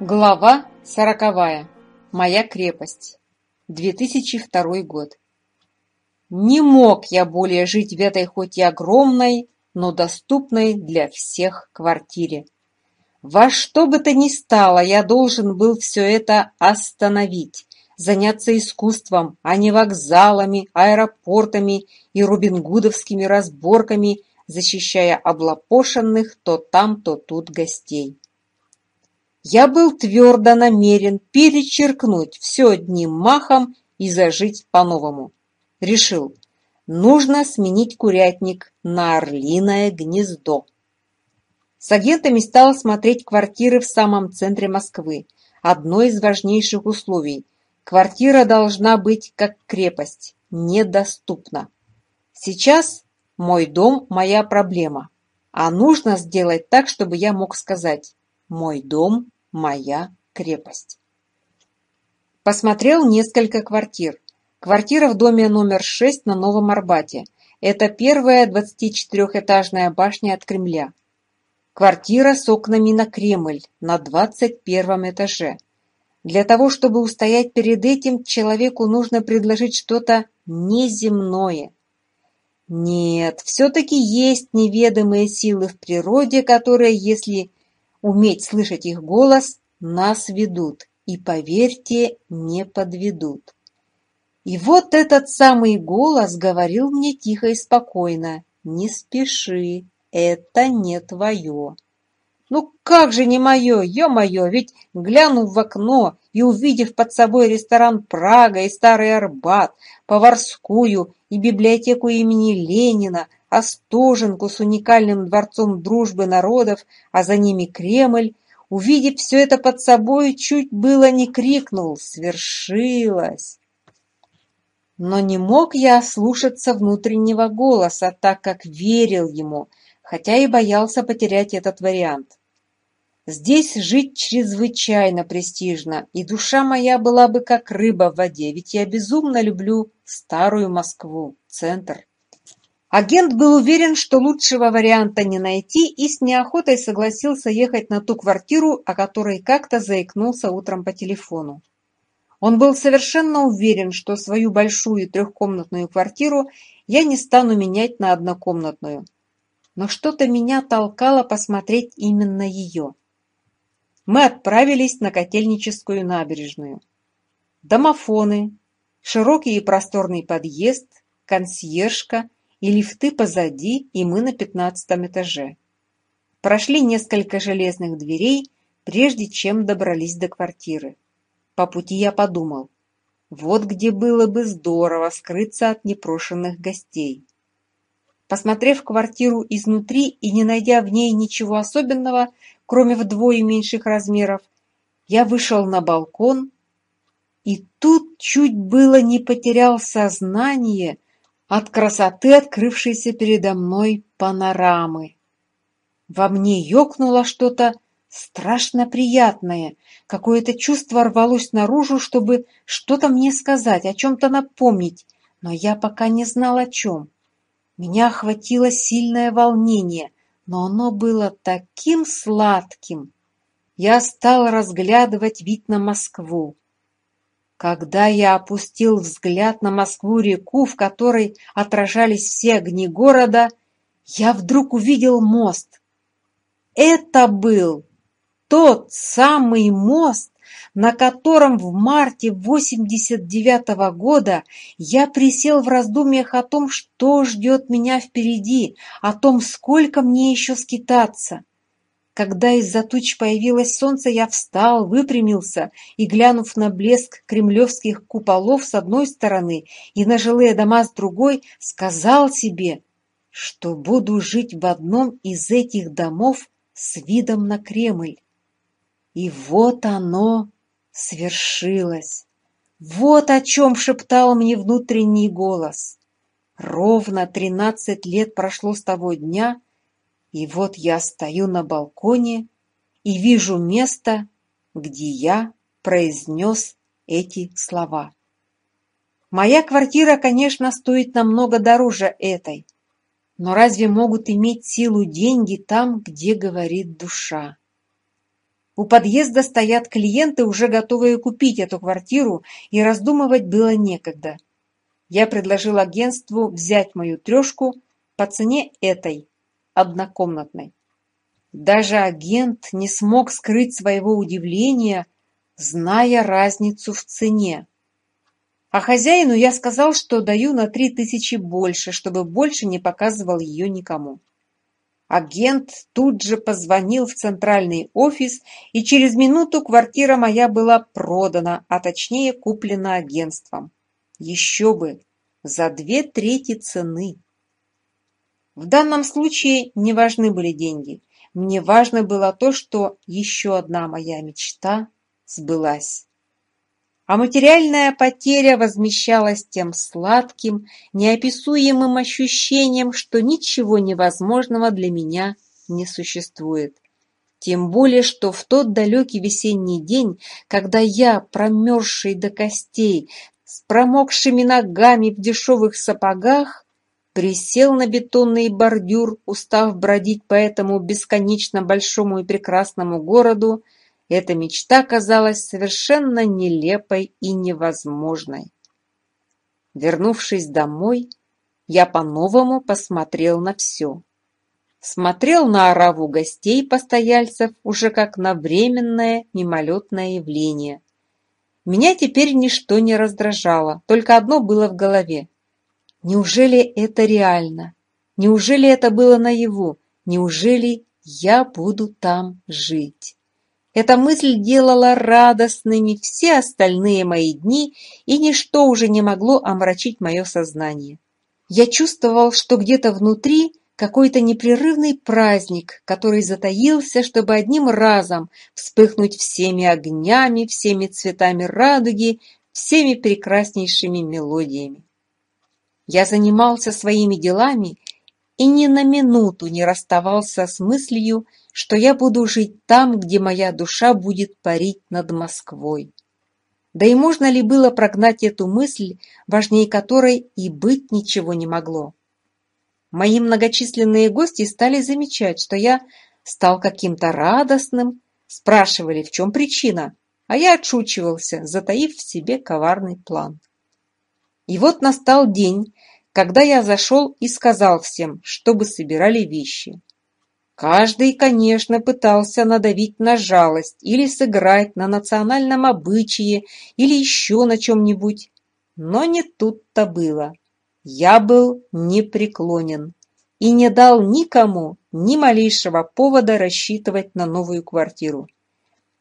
Глава сороковая. Моя крепость. 2002 год. Не мог я более жить в этой хоть и огромной, но доступной для всех квартире. Во что бы то ни стало, я должен был все это остановить, заняться искусством, а не вокзалами, аэропортами и рубингудовскими разборками, защищая облапошенных то там, то тут гостей. Я был твердо намерен перечеркнуть все одним махом и зажить по-новому. Решил, нужно сменить курятник на орлиное гнездо. С агентами стал смотреть квартиры в самом центре Москвы. Одно из важнейших условий – квартира должна быть как крепость, недоступна. Сейчас мой дом – моя проблема, а нужно сделать так, чтобы я мог сказать «мой дом моя крепость. Посмотрел несколько квартир. Квартира в доме номер 6 на Новом Арбате. Это первая 24-этажная башня от Кремля. Квартира с окнами на Кремль на 21 этаже. Для того, чтобы устоять перед этим, человеку нужно предложить что-то неземное. Нет, все-таки есть неведомые силы в природе, которые, если уметь слышать их голос, нас ведут, и, поверьте, не подведут. И вот этот самый голос говорил мне тихо и спокойно, «Не спеши, это не твое». Ну как же не мое, ё-моё, ведь глянув в окно и увидев под собой ресторан Прага и Старый Арбат, Поварскую и библиотеку имени Ленина, Остоженку с уникальным дворцом дружбы народов, а за ними Кремль, увидев все это под собой, чуть было не крикнул «Свершилось!». Но не мог я слушаться внутреннего голоса, так как верил ему, хотя и боялся потерять этот вариант. Здесь жить чрезвычайно престижно, и душа моя была бы как рыба в воде, ведь я безумно люблю старую Москву, центр. Агент был уверен, что лучшего варианта не найти и с неохотой согласился ехать на ту квартиру, о которой как-то заикнулся утром по телефону. Он был совершенно уверен, что свою большую трехкомнатную квартиру я не стану менять на однокомнатную. Но что-то меня толкало посмотреть именно ее. Мы отправились на Котельническую набережную. Домофоны, широкий и просторный подъезд, консьержка – и лифты позади, и мы на пятнадцатом этаже. Прошли несколько железных дверей, прежде чем добрались до квартиры. По пути я подумал, вот где было бы здорово скрыться от непрошенных гостей. Посмотрев квартиру изнутри и не найдя в ней ничего особенного, кроме вдвое меньших размеров, я вышел на балкон и тут чуть было не потерял сознание от красоты открывшейся передо мной панорамы. Во мне ёкнуло что-то страшно приятное, какое-то чувство рвалось наружу, чтобы что-то мне сказать, о чем-то напомнить, но я пока не знал о чем. Меня охватило сильное волнение, но оно было таким сладким. Я стал разглядывать вид на Москву. Когда я опустил взгляд на Москву, реку, в которой отражались все огни города, я вдруг увидел мост. Это был тот самый мост, на котором в марте 89 -го года я присел в раздумьях о том, что ждет меня впереди, о том, сколько мне еще скитаться. Когда из-за туч появилось солнце, я встал, выпрямился и, глянув на блеск кремлевских куполов с одной стороны и на жилые дома с другой, сказал себе, что буду жить в одном из этих домов с видом на Кремль. И вот оно свершилось. Вот о чем шептал мне внутренний голос. Ровно тринадцать лет прошло с того дня, и вот я стою на балконе и вижу место, где я произнес эти слова. Моя квартира, конечно, стоит намного дороже этой, но разве могут иметь силу деньги там, где говорит душа? У подъезда стоят клиенты, уже готовые купить эту квартиру, и раздумывать было некогда. Я предложил агентству взять мою трешку по цене этой, однокомнатной. Даже агент не смог скрыть своего удивления, зная разницу в цене. А хозяину я сказал, что даю на три тысячи больше, чтобы больше не показывал ее никому. Агент тут же позвонил в центральный офис, и через минуту квартира моя была продана, а точнее куплена агентством. Еще бы! За две трети цены! В данном случае не важны были деньги. Мне важно было то, что еще одна моя мечта сбылась. А материальная потеря возмещалась тем сладким, неописуемым ощущением, что ничего невозможного для меня не существует. Тем более, что в тот далекий весенний день, когда я, промерзший до костей, с промокшими ногами в дешевых сапогах, Присел на бетонный бордюр, устав бродить по этому бесконечно большому и прекрасному городу, эта мечта казалась совершенно нелепой и невозможной. Вернувшись домой, я по-новому посмотрел на все. Смотрел на ораву гостей постояльцев уже как на временное мимолетное явление. Меня теперь ничто не раздражало, только одно было в голове Неужели это реально? Неужели это было наяву? Неужели я буду там жить? Эта мысль делала радостными все остальные мои дни, и ничто уже не могло омрачить мое сознание. Я чувствовал, что где-то внутри какой-то непрерывный праздник, который затаился, чтобы одним разом вспыхнуть всеми огнями, всеми цветами радуги, всеми прекраснейшими мелодиями. Я занимался своими делами и ни на минуту не расставался с мыслью, что я буду жить там, где моя душа будет парить над Москвой. Да и можно ли было прогнать эту мысль, важнее которой и быть ничего не могло? Мои многочисленные гости стали замечать, что я стал каким-то радостным, спрашивали, в чем причина, а я отшучивался, затаив в себе коварный план. И вот настал день, когда я зашел и сказал всем, чтобы собирали вещи. Каждый, конечно, пытался надавить на жалость или сыграть на национальном обычае или еще на чем-нибудь, но не тут-то было. Я был непреклонен и не дал никому ни малейшего повода рассчитывать на новую квартиру.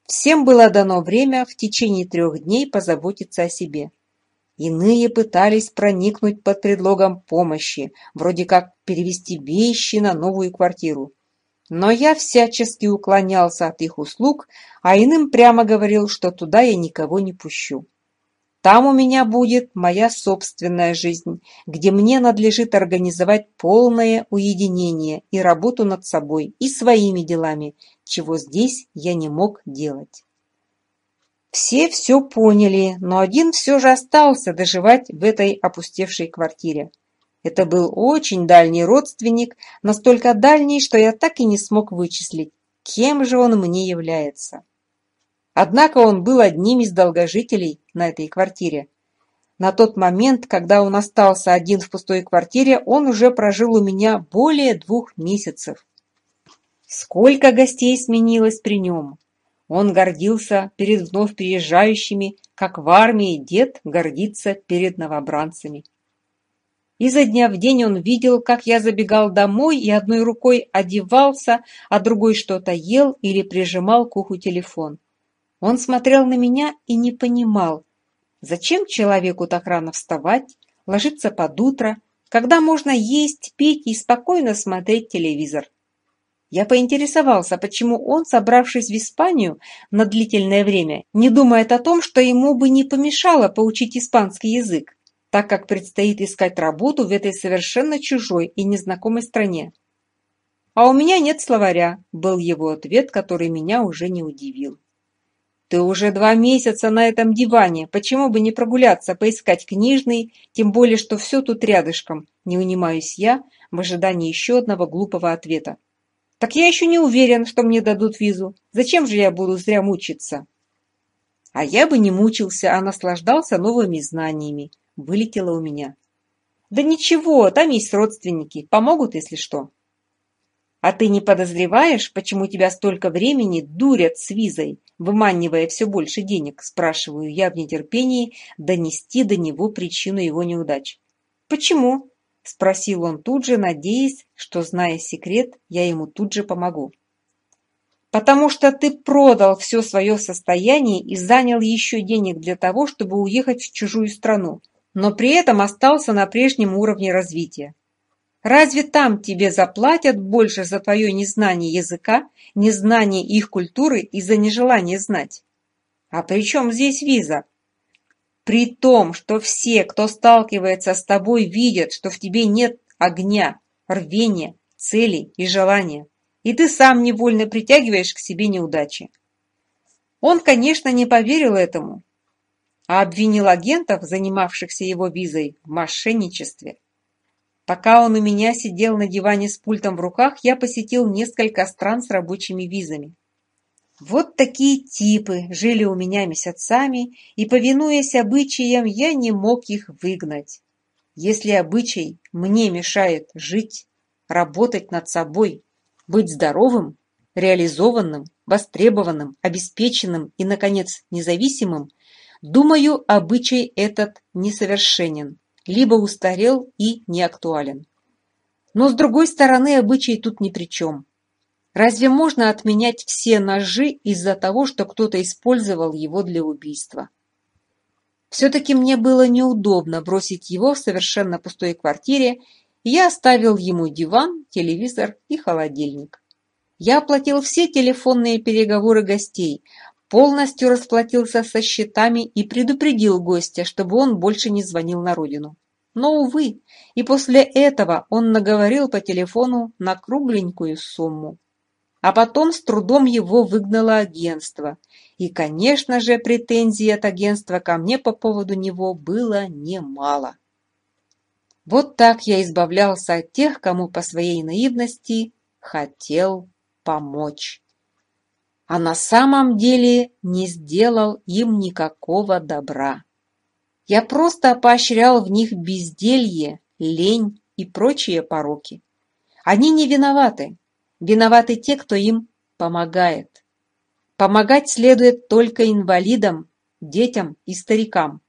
Всем было дано время в течение трех дней позаботиться о себе. Иные пытались проникнуть под предлогом помощи, вроде как перевести вещи на новую квартиру. Но я всячески уклонялся от их услуг, а иным прямо говорил, что туда я никого не пущу. Там у меня будет моя собственная жизнь, где мне надлежит организовать полное уединение и работу над собой и своими делами, чего здесь я не мог делать. Все все поняли, но один все же остался доживать в этой опустевшей квартире. Это был очень дальний родственник, настолько дальний, что я так и не смог вычислить, кем же он мне является. Однако он был одним из долгожителей на этой квартире. На тот момент, когда он остался один в пустой квартире, он уже прожил у меня более двух месяцев. Сколько гостей сменилось при нем? Он гордился перед вновь приезжающими, как в армии дед гордится перед новобранцами. Изо дня в день он видел, как я забегал домой и одной рукой одевался, а другой что-то ел или прижимал к уху телефон. Он смотрел на меня и не понимал, зачем человеку так рано вставать, ложиться под утро, когда можно есть, пить и спокойно смотреть телевизор. Я поинтересовался, почему он, собравшись в Испанию на длительное время, не думает о том, что ему бы не помешало поучить испанский язык, так как предстоит искать работу в этой совершенно чужой и незнакомой стране. «А у меня нет словаря», – был его ответ, который меня уже не удивил. «Ты уже два месяца на этом диване, почему бы не прогуляться, поискать книжный, тем более, что все тут рядышком?» – не унимаюсь я в ожидании еще одного глупого ответа. Так я еще не уверен, что мне дадут визу. Зачем же я буду зря мучиться? А я бы не мучился, а наслаждался новыми знаниями. Вылетело у меня. Да ничего, там есть родственники. Помогут, если что. А ты не подозреваешь, почему тебя столько времени дурят с визой, выманивая все больше денег? Спрашиваю я в нетерпении донести до него причину его неудач. Почему? спросил он тут же, надеясь, что, зная секрет, я ему тут же помогу. «Потому что ты продал все свое состояние и занял еще денег для того, чтобы уехать в чужую страну, но при этом остался на прежнем уровне развития. Разве там тебе заплатят больше за твое незнание языка, незнание их культуры и за нежелание знать? А при чем здесь виза?» при том, что все, кто сталкивается с тобой, видят, что в тебе нет огня, рвения, целей и желания, и ты сам невольно притягиваешь к себе неудачи. Он, конечно, не поверил этому, а обвинил агентов, занимавшихся его визой, в мошенничестве. Пока он у меня сидел на диване с пультом в руках, я посетил несколько стран с рабочими визами. Вот такие типы жили у меня месяцами, и, повинуясь обычаям, я не мог их выгнать. Если обычай мне мешает жить, работать над собой, быть здоровым, реализованным, востребованным, обеспеченным и, наконец, независимым, думаю, обычай этот несовершенен, либо устарел и неактуален. Но, с другой стороны, обычай тут ни при чем. Разве можно отменять все ножи из-за того, что кто-то использовал его для убийства? Все-таки мне было неудобно бросить его в совершенно пустой квартире, и я оставил ему диван, телевизор и холодильник. Я оплатил все телефонные переговоры гостей, полностью расплатился со счетами и предупредил гостя, чтобы он больше не звонил на родину. Но, увы, и после этого он наговорил по телефону на кругленькую сумму а потом с трудом его выгнало агентство. И, конечно же, претензий от агентства ко мне по поводу него было немало. Вот так я избавлялся от тех, кому по своей наивности хотел помочь. А на самом деле не сделал им никакого добра. Я просто поощрял в них безделье, лень и прочие пороки. Они не виноваты, Виноваты те, кто им помогает. Помогать следует только инвалидам, детям и старикам.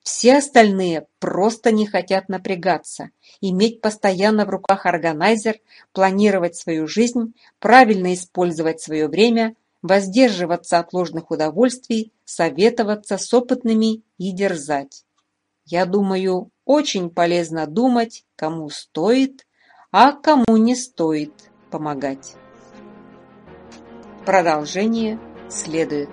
Все остальные просто не хотят напрягаться, иметь постоянно в руках органайзер, планировать свою жизнь, правильно использовать свое время, воздерживаться от ложных удовольствий, советоваться с опытными и дерзать. Я думаю, очень полезно думать, кому стоит, а кому не стоит помогать. Продолжение следует.